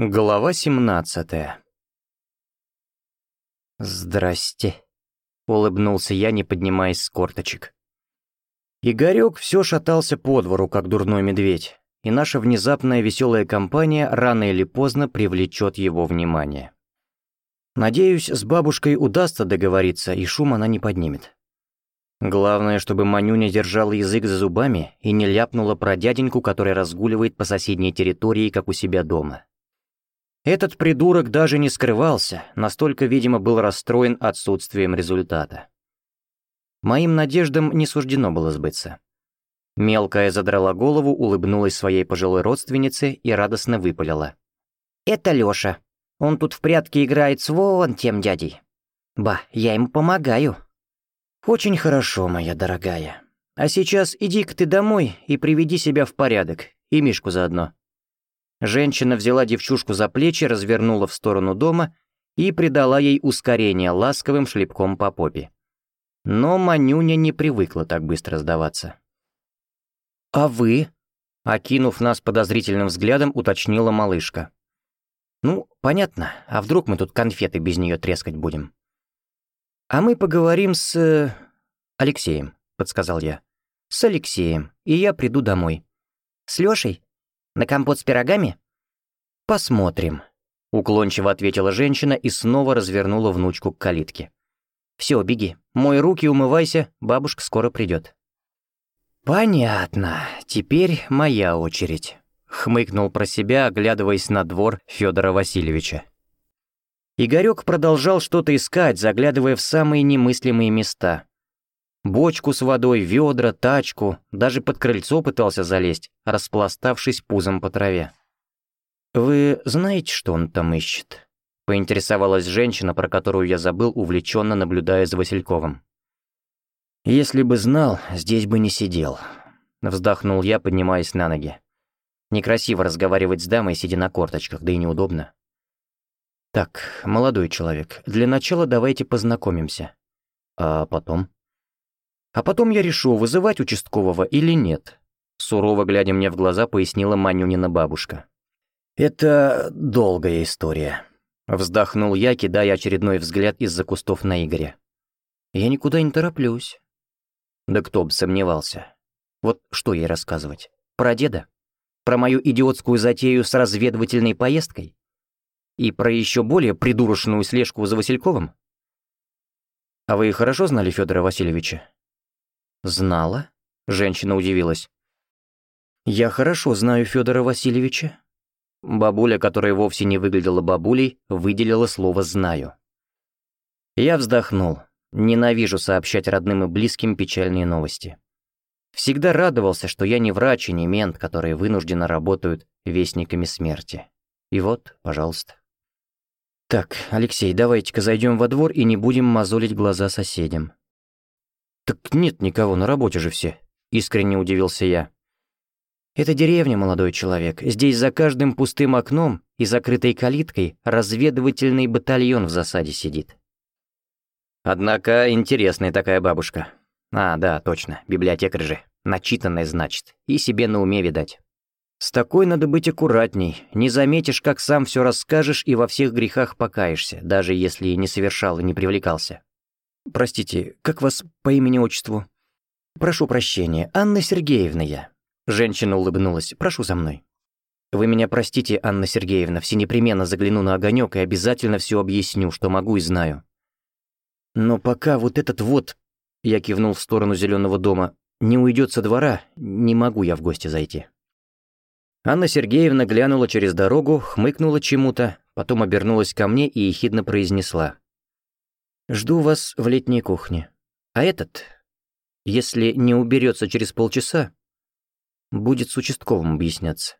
Глава 17 «Здрасте», — улыбнулся я, не поднимаясь с корточек. Игорек все шатался по двору, как дурной медведь, и наша внезапная веселая компания рано или поздно привлечет его внимание. Надеюсь, с бабушкой удастся договориться, и шум она не поднимет. Главное, чтобы Манюня держала язык за зубами и не ляпнула про дяденьку, который разгуливает по соседней территории, как у себя дома. Этот придурок даже не скрывался, настолько, видимо, был расстроен отсутствием результата. Моим надеждам не суждено было сбыться. Мелкая задрала голову, улыбнулась своей пожилой родственнице и радостно выпалила. «Это Лёша. Он тут в прятки играет с вон тем дядей. Ба, я ему помогаю». «Очень хорошо, моя дорогая. А сейчас иди-ка ты домой и приведи себя в порядок, и Мишку заодно». Женщина взяла девчушку за плечи, развернула в сторону дома и придала ей ускорение ласковым шлепком по попе. Но Манюня не привыкла так быстро сдаваться. «А вы?» — окинув нас подозрительным взглядом, уточнила малышка. «Ну, понятно, а вдруг мы тут конфеты без нее трескать будем?» «А мы поговорим с... Э, Алексеем», — подсказал я. «С Алексеем, и я приду домой». «С Лешей? На компот с пирогами?» «Посмотрим», — уклончиво ответила женщина и снова развернула внучку к калитке. «Все, беги, мой руки, умывайся, бабушка скоро придет». «Понятно, теперь моя очередь», — хмыкнул про себя, оглядываясь на двор Федора Васильевича. Игорек продолжал что-то искать, заглядывая в самые немыслимые места. Бочку с водой, ведра, тачку, даже под крыльцо пытался залезть, распластавшись пузом по траве. «Вы знаете, что он там ищет?» — поинтересовалась женщина, про которую я забыл, увлеченно наблюдая за Васильковым. «Если бы знал, здесь бы не сидел», — вздохнул я, поднимаясь на ноги. Некрасиво разговаривать с дамой, сидя на корточках, да и неудобно. «Так, молодой человек, для начала давайте познакомимся. А потом?» «А потом я решу, вызывать участкового или нет», сурово глядя мне в глаза, пояснила Манюнина бабушка. «Это долгая история», — вздохнул я, кидая очередной взгляд из-за кустов на Игоря. «Я никуда не тороплюсь». Да кто бы сомневался. Вот что ей рассказывать? Про деда? Про мою идиотскую затею с разведывательной поездкой? И про еще более придурочную слежку за Васильковым? А вы хорошо знали Федора Васильевича? Знала? Женщина удивилась. Я хорошо знаю Федора Васильевича. Бабуля, которая вовсе не выглядела бабулей, выделила слово «знаю». Я вздохнул. Ненавижу сообщать родным и близким печальные новости. Всегда радовался, что я не врач и не мент, которые вынужденно работают вестниками смерти. И вот, пожалуйста. «Так, Алексей, давайте-ка зайдем во двор и не будем мозолить глаза соседям». «Так нет никого, на работе же все», — искренне удивился я. «Это деревня, молодой человек. Здесь за каждым пустым окном и закрытой калиткой разведывательный батальон в засаде сидит». «Однако интересная такая бабушка. А, да, точно, библиотекарь же. Начитанная, значит. И себе на уме, видать». С такой надо быть аккуратней. Не заметишь, как сам все расскажешь и во всех грехах покаешься, даже если не совершал и не привлекался. Простите, как вас по имени-отчеству? Прошу прощения, Анна Сергеевна я. Женщина улыбнулась. Прошу за мной. Вы меня простите, Анна Сергеевна, все непременно загляну на огонек и обязательно все объясню, что могу и знаю. Но пока вот этот вот, я кивнул в сторону зеленого дома, не уйдет со двора, не могу я в гости зайти. Анна Сергеевна глянула через дорогу, хмыкнула чему-то, потом обернулась ко мне и ехидно произнесла. «Жду вас в летней кухне. А этот, если не уберется через полчаса, будет с участковым объясняться».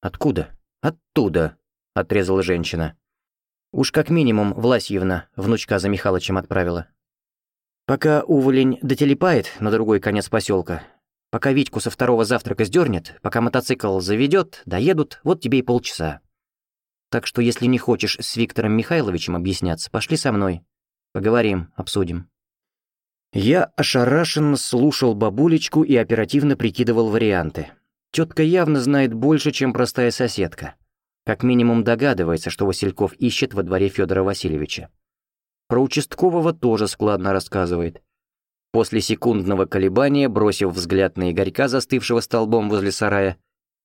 «Откуда?» «Оттуда», — отрезала женщина. «Уж как минимум Власьевна внучка за Михалычем отправила. Пока уволень дотелепает на другой конец поселка, Пока Витьку со второго завтрака сдернет, пока мотоцикл заведет, доедут, вот тебе и полчаса. Так что если не хочешь с Виктором Михайловичем объясняться, пошли со мной. Поговорим, обсудим». Я ошарашенно слушал бабулечку и оперативно прикидывал варианты. Тетка явно знает больше, чем простая соседка. Как минимум догадывается, что Васильков ищет во дворе Федора Васильевича. Про участкового тоже складно рассказывает. После секундного колебания, бросив взгляд на Игорька, застывшего столбом возле сарая,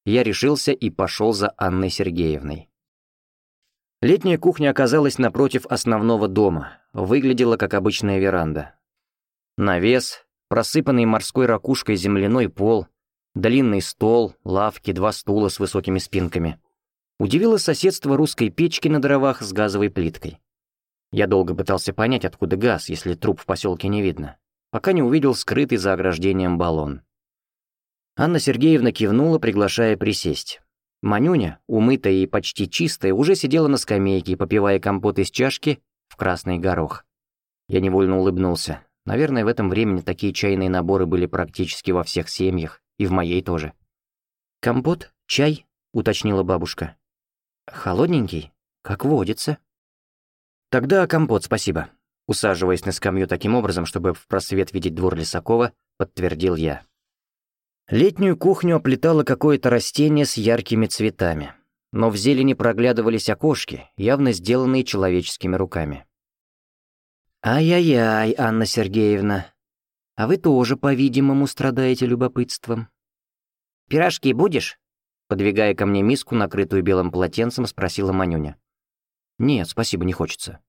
я решился и пошел за Анной Сергеевной. Летняя кухня оказалась напротив основного дома, выглядела как обычная веранда. Навес, просыпанный морской ракушкой земляной пол, длинный стол, лавки, два стула с высокими спинками. Удивило соседство русской печки на дровах с газовой плиткой. Я долго пытался понять, откуда газ, если труп в поселке не видно, пока не увидел скрытый за ограждением баллон. Анна Сергеевна кивнула, приглашая присесть. Манюня, умытая и почти чистая, уже сидела на скамейке, попивая компот из чашки в красный горох. Я невольно улыбнулся. Наверное, в этом времени такие чайные наборы были практически во всех семьях, и в моей тоже. «Компот? Чай?» — уточнила бабушка. «Холодненький? Как водится». «Тогда компот, спасибо». Усаживаясь на скамью таким образом, чтобы в просвет видеть двор Лисакова, подтвердил я. Летнюю кухню оплетало какое-то растение с яркими цветами, но в зелени проглядывались окошки, явно сделанные человеческими руками. «Ай-яй-яй, Анна Сергеевна, а вы тоже, по-видимому, страдаете любопытством». «Пирожки будешь?» Подвигая ко мне миску, накрытую белым полотенцем, спросила Манюня. «Нет, спасибо, не хочется».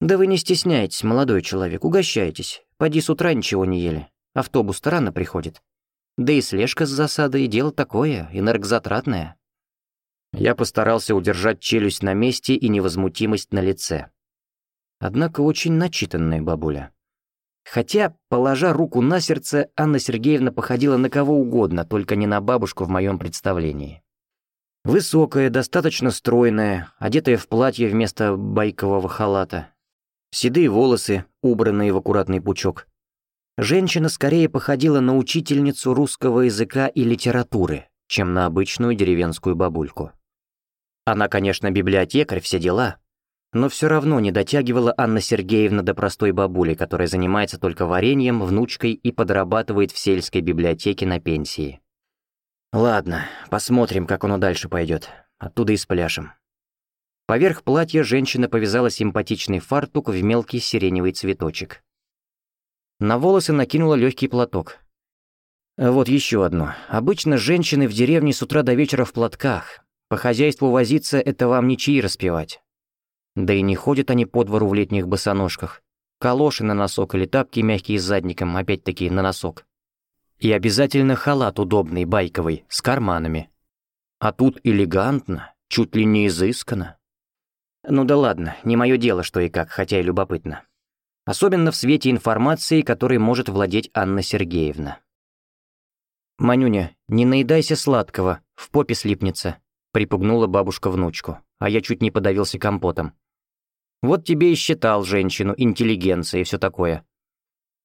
«Да вы не стесняйтесь, молодой человек, угощайтесь. Поди с утра ничего не ели. Автобус-то рано приходит. Да и слежка с засадой — дело такое, энергозатратное». Я постарался удержать челюсть на месте и невозмутимость на лице. Однако очень начитанная бабуля. Хотя, положа руку на сердце, Анна Сергеевна походила на кого угодно, только не на бабушку в моем представлении. Высокая, достаточно стройная, одетая в платье вместо байкового халата. Седые волосы, убранные в аккуратный пучок. Женщина скорее походила на учительницу русского языка и литературы, чем на обычную деревенскую бабульку. Она, конечно, библиотекарь, все дела, но все равно не дотягивала Анна Сергеевна до простой бабули, которая занимается только вареньем, внучкой и подрабатывает в сельской библиотеке на пенсии. Ладно, посмотрим, как оно дальше пойдет. Оттуда и спляшем. Поверх платья женщина повязала симпатичный фартук в мелкий сиреневый цветочек. На волосы накинула легкий платок. Вот еще одно. Обычно женщины в деревне с утра до вечера в платках. По хозяйству возиться — это вам не чаи распевать. Да и не ходят они по двору в летних босоножках. Калоши на носок или тапки мягкие с задником, опять-таки на носок. И обязательно халат удобный, байковый, с карманами. А тут элегантно, чуть ли не изысканно. Ну да ладно, не мое дело, что и как, хотя и любопытно. Особенно в свете информации, которой может владеть Анна Сергеевна. «Манюня, не наедайся сладкого, в попе слипнется», — припугнула бабушка внучку, а я чуть не подавился компотом. «Вот тебе и считал женщину, интеллигенция и все такое.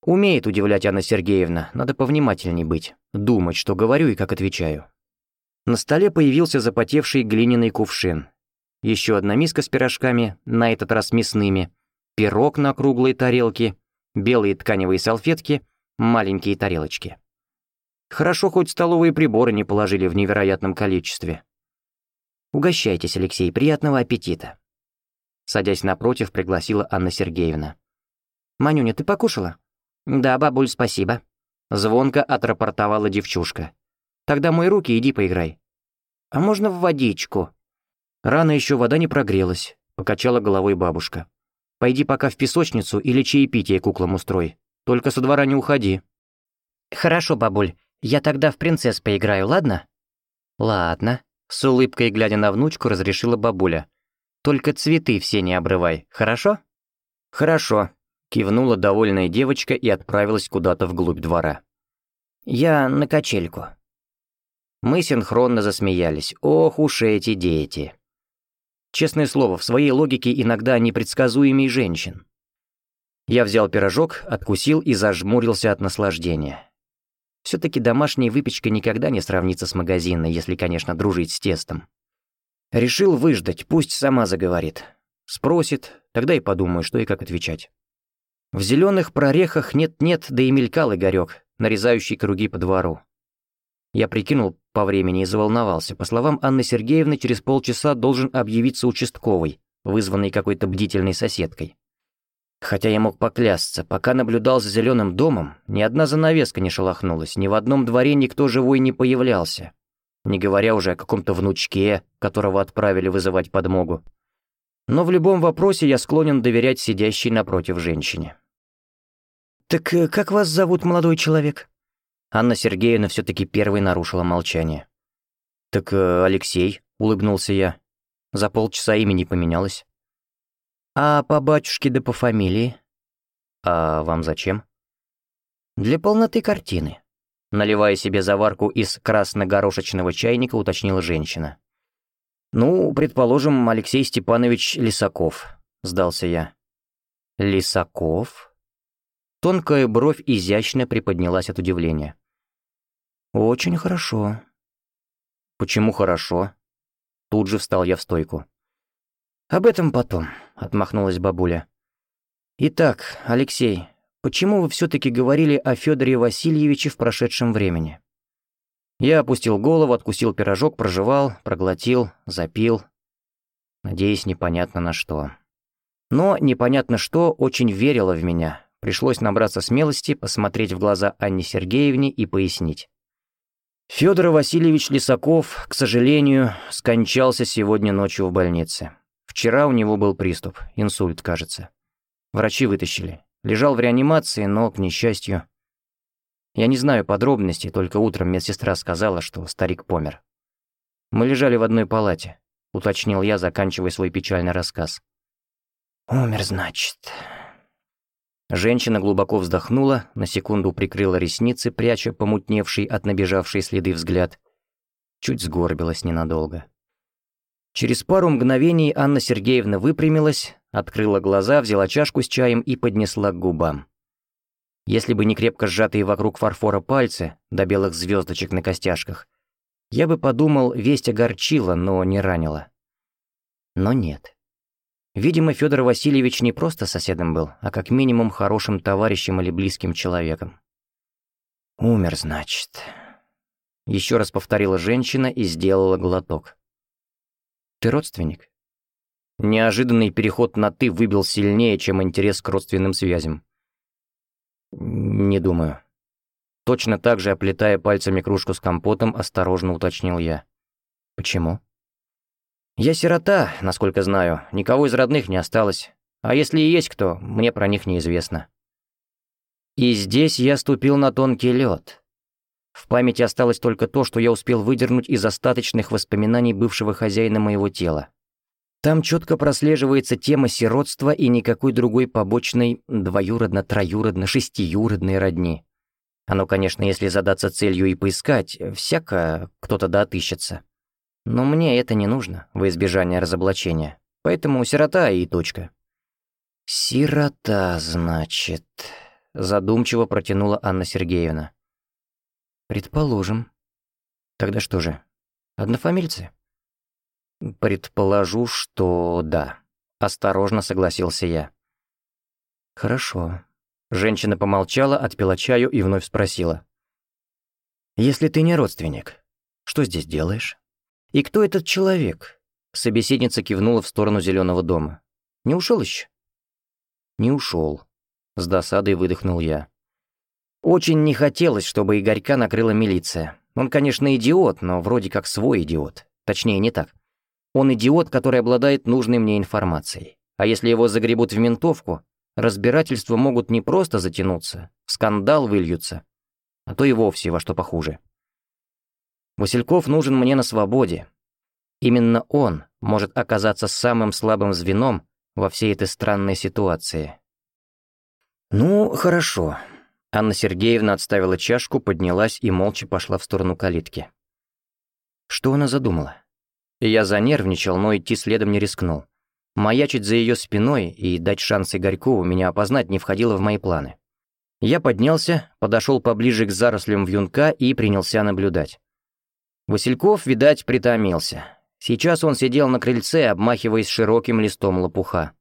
Умеет удивлять Анна Сергеевна, надо повнимательней быть, думать, что говорю и как отвечаю. На столе появился запотевший глиняный кувшин. Еще одна миска с пирожками, на этот раз мясными, пирог на круглой тарелке, белые тканевые салфетки, маленькие тарелочки. Хорошо, хоть столовые приборы не положили в невероятном количестве. «Угощайтесь, Алексей, приятного аппетита!» Садясь напротив, пригласила Анна Сергеевна. «Манюня, ты покушала?» «Да, бабуль, спасибо». Звонко отрапортовала девчушка. «Тогда мой руки, иди поиграй». «А можно в водичку?» Рано еще вода не прогрелась, покачала головой бабушка. «Пойди пока в песочницу или чаепитие куклам устрой. Только со двора не уходи». «Хорошо, бабуль, я тогда в принцесс поиграю, ладно?» «Ладно», — с улыбкой глядя на внучку, разрешила бабуля. «Только цветы все не обрывай, хорошо?» «Хорошо», Кивнула довольная девочка и отправилась куда-то вглубь двора. «Я на качельку». Мы синхронно засмеялись. Ох уж эти дети. Честное слово, в своей логике иногда непредсказуемей женщин. Я взял пирожок, откусил и зажмурился от наслаждения. Все-таки домашняя выпечка никогда не сравнится с магазинной, если, конечно, дружить с тестом. Решил выждать, пусть сама заговорит. Спросит, тогда и подумаю, что и как отвечать. В зеленых прорехах нет-нет, да и мелькал Игорек, нарезающий круги по двору. Я прикинул по времени и заволновался. По словам Анны Сергеевны, через полчаса должен объявиться участковый, вызванный какой-то бдительной соседкой. Хотя я мог поклясться, пока наблюдал за зеленым домом, ни одна занавеска не шелохнулась, ни в одном дворе никто живой не появлялся. Не говоря уже о каком-то внучке, которого отправили вызывать подмогу. Но в любом вопросе я склонен доверять сидящей напротив женщине. «Так э, как вас зовут, молодой человек?» Анна Сергеевна все-таки первой нарушила молчание. «Так э, Алексей», — улыбнулся я. За полчаса имя не поменялось. «А по батюшке да по фамилии?» «А вам зачем?» «Для полноты картины», — наливая себе заварку из красно-горошечного чайника, уточнила женщина. «Ну, предположим, Алексей Степанович Лисаков», — сдался я. «Лисаков?» Тонкая бровь изящно приподнялась от удивления. «Очень хорошо». «Почему хорошо?» Тут же встал я в стойку. «Об этом потом», — отмахнулась бабуля. «Итак, Алексей, почему вы все-таки говорили о Федоре Васильевиче в прошедшем времени?» Я опустил голову, откусил пирожок, прожевал, проглотил, запил. Надеюсь, непонятно на что. Но непонятно что очень верило в меня, Пришлось набраться смелости, посмотреть в глаза Анне Сергеевне и пояснить. Федор Васильевич Лисаков, к сожалению, скончался сегодня ночью в больнице. Вчера у него был приступ, инсульт, кажется. Врачи вытащили. Лежал в реанимации, но, к несчастью... Я не знаю подробностей, только утром медсестра сказала, что старик помер. Мы лежали в одной палате, уточнил я, заканчивая свой печальный рассказ. «Умер, значит», Женщина глубоко вздохнула, на секунду прикрыла ресницы, пряча помутневший от набежавшей следы взгляд. Чуть сгорбилась ненадолго. Через пару мгновений Анна Сергеевна выпрямилась, открыла глаза, взяла чашку с чаем и поднесла к губам. Если бы не крепко сжатые вокруг фарфора пальцы до белых звездочек на костяшках, я бы подумал, весть огорчила, но не ранила. Но нет. Видимо, Федор Васильевич не просто соседом был, а как минимум хорошим товарищем или близким человеком. «Умер, значит», — еще раз повторила женщина и сделала глоток. «Ты родственник?» Неожиданный переход на «ты» выбил сильнее, чем интерес к родственным связям. «Не думаю». Точно так же, оплетая пальцами кружку с компотом, осторожно уточнил я. «Почему?» Я сирота, насколько знаю, никого из родных не осталось. А если и есть кто, мне про них неизвестно. И здесь я ступил на тонкий лед. В памяти осталось только то, что я успел выдернуть из остаточных воспоминаний бывшего хозяина моего тела. Там четко прослеживается тема сиротства и никакой другой побочной двоюродно-троюродно-шестиюродной родни. Оно, конечно, если задаться целью и поискать, всяко кто-то да отыщется. Но мне это не нужно, во избежание разоблачения. Поэтому сирота и точка. «Сирота, значит», — задумчиво протянула Анна Сергеевна. «Предположим. Тогда что же, однофамильцы?» «Предположу, что да», — осторожно согласился я. «Хорошо». Женщина помолчала, отпила чаю и вновь спросила. «Если ты не родственник, что здесь делаешь?» «И кто этот человек?» Собеседница кивнула в сторону зеленого дома. «Не ушел еще?» «Не ушел», — с досадой выдохнул я. Очень не хотелось, чтобы Игорька накрыла милиция. Он, конечно, идиот, но вроде как свой идиот. Точнее, не так. Он идиот, который обладает нужной мне информацией. А если его загребут в ментовку, разбирательства могут не просто затянуться, скандал выльются, а то и вовсе во что похуже. Васильков нужен мне на свободе. Именно он может оказаться самым слабым звеном во всей этой странной ситуации. «Ну, хорошо». Анна Сергеевна отставила чашку, поднялась и молча пошла в сторону калитки. Что она задумала? Я занервничал, но идти следом не рискнул. Маячить за ее спиной и дать шанс Игорькову меня опознать не входило в мои планы. Я поднялся, подошел поближе к зарослям вьюнка и принялся наблюдать. Васильков, видать, притомился. Сейчас он сидел на крыльце, обмахиваясь широким листом лопуха.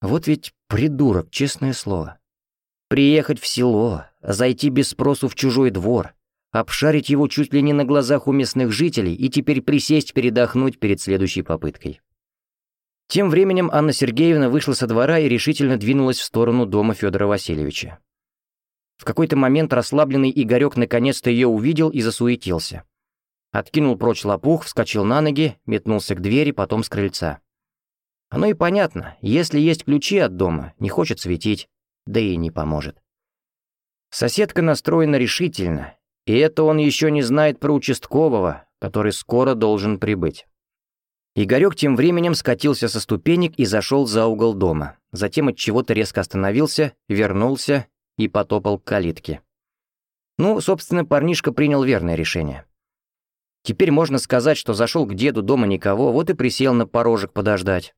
Вот ведь придурок, честное слово. Приехать в село, зайти без спросу в чужой двор, обшарить его чуть ли не на глазах у местных жителей и теперь присесть передохнуть перед следующей попыткой. Тем временем Анна Сергеевна вышла со двора и решительно двинулась в сторону дома Федора Васильевича. В какой-то момент расслабленный Игорек наконец-то ее увидел и засуетился. Откинул прочь лопух, вскочил на ноги, метнулся к двери, потом с крыльца. Оно и понятно, если есть ключи от дома, не хочет светить, да и не поможет. Соседка настроена решительно, и это он еще не знает про участкового, который скоро должен прибыть. Игорек тем временем скатился со ступенек и зашел за угол дома. Затем от чего-то резко остановился, вернулся и потопал к калитке. Ну, собственно, парнишка принял верное решение. Теперь можно сказать, что зашел к деду, дома никого, вот и присел на порожек подождать.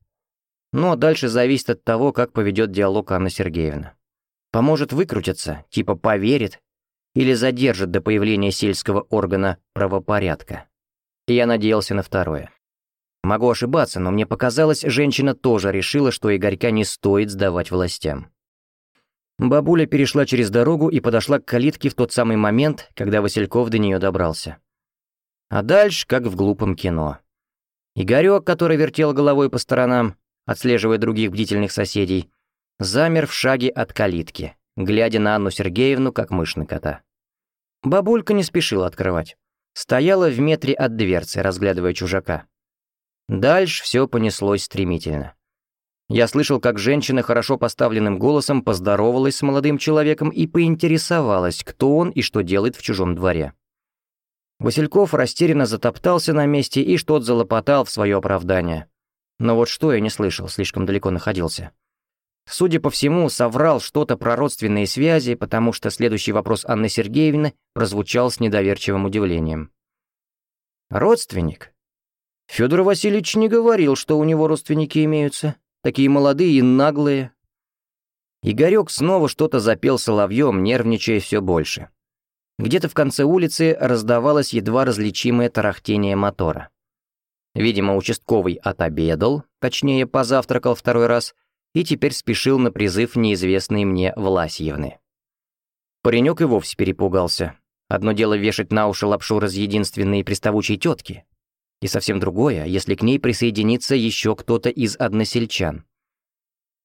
Ну а дальше зависит от того, как поведет диалог Анна Сергеевна. Поможет выкрутиться, типа поверит, или задержит до появления сельского органа правопорядка. Я надеялся на второе. Могу ошибаться, но мне показалось, женщина тоже решила, что Игорька не стоит сдавать властям. Бабуля перешла через дорогу и подошла к калитке в тот самый момент, когда Васильков до нее добрался. А дальше, как в глупом кино. Игорек, который вертел головой по сторонам, отслеживая других бдительных соседей, замер в шаге от калитки, глядя на Анну Сергеевну, как мышь на кота. Бабулька не спешила открывать. Стояла в метре от дверцы, разглядывая чужака. Дальше все понеслось стремительно. Я слышал, как женщина хорошо поставленным голосом поздоровалась с молодым человеком и поинтересовалась, кто он и что делает в чужом дворе. Васильков растерянно затоптался на месте и что-то залопотал в свое оправдание. Но вот что я не слышал, слишком далеко находился. Судя по всему, соврал что-то про родственные связи, потому что следующий вопрос Анны Сергеевны прозвучал с недоверчивым удивлением. «Родственник?» Федор Васильевич не говорил, что у него родственники имеются. Такие молодые и наглые. Игорек снова что-то запел соловьем, нервничая все больше. Где-то в конце улицы раздавалось едва различимое тарахтение мотора. Видимо, участковый отобедал, точнее, позавтракал второй раз, и теперь спешил на призыв неизвестной мне Власьевны. Паренек и вовсе перепугался. Одно дело вешать на уши лапшу разъединственной приставучей тетки, и совсем другое, если к ней присоединится еще кто-то из односельчан.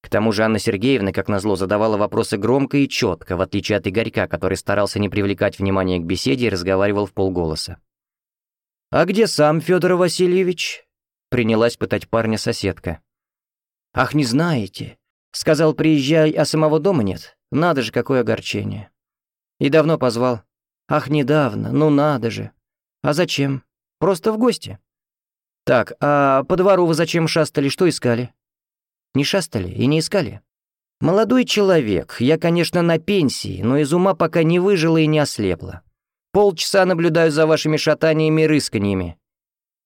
К тому же Анна Сергеевна, как назло, задавала вопросы громко и четко, в отличие от Игорька, который старался не привлекать внимания к беседе и разговаривал в полголоса. «А где сам Федор Васильевич?» — принялась пытать парня соседка. «Ах, не знаете. Сказал, приезжай, а самого дома нет. Надо же, какое огорчение. И давно позвал. Ах, недавно, ну надо же. А зачем? Просто в гости. Так, а по двору вы зачем шастали, что искали? Не шастали и не искали. Молодой человек, я, конечно, на пенсии, но из ума пока не выжила и не ослепла. Полчаса наблюдаю за вашими шатаниями и рысканьями.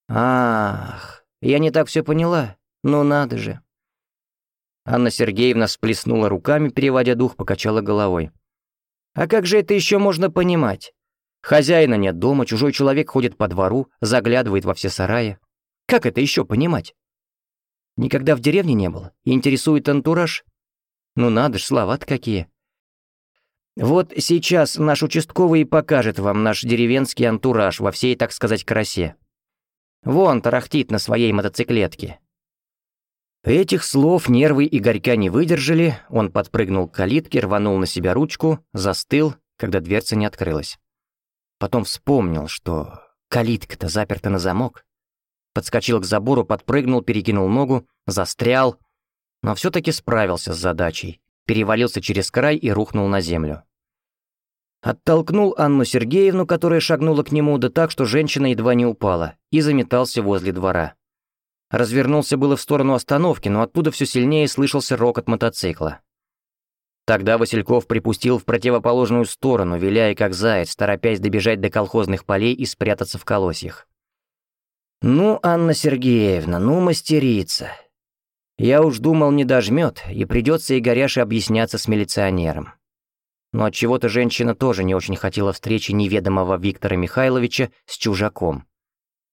Ах, я не так все поняла. Ну надо же. Анна Сергеевна всплеснула руками, переводя дух, покачала головой. А как же это еще можно понимать? Хозяина нет дома, чужой человек ходит по двору, заглядывает во все сараи. Как это еще понимать? Никогда в деревне не был и интересует антураж? Ну надо ж, слова какие. Вот сейчас наш участковый покажет вам наш деревенский антураж во всей, так сказать, красе. Вон тарахтит на своей мотоциклетке. Этих слов нервы Игорька не выдержали, он подпрыгнул к калитке, рванул на себя ручку, застыл, когда дверца не открылась. Потом вспомнил, что калитка-то заперта на замок. Подскочил к забору, подпрыгнул, перекинул ногу, застрял, но все-таки справился с задачей, перевалился через край и рухнул на землю. Оттолкнул Анну Сергеевну, которая шагнула к нему, да так, что женщина едва не упала, и заметался возле двора. Развернулся было в сторону остановки, но оттуда все сильнее слышался рокот мотоцикла. Тогда Васильков припустил в противоположную сторону, виляя как заяц, торопясь добежать до колхозных полей и спрятаться в колосьях. «Ну, Анна Сергеевна, ну, мастерица. Я уж думал, не дожмет, и придется Игоряше объясняться с милиционером. Но от чего то женщина тоже не очень хотела встречи неведомого Виктора Михайловича с чужаком,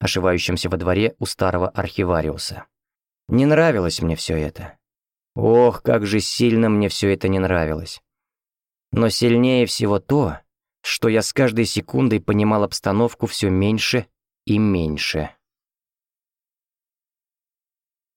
ошивающимся во дворе у старого архивариуса. Не нравилось мне все это. Ох, как же сильно мне все это не нравилось. Но сильнее всего то, что я с каждой секундой понимал обстановку все меньше и меньше.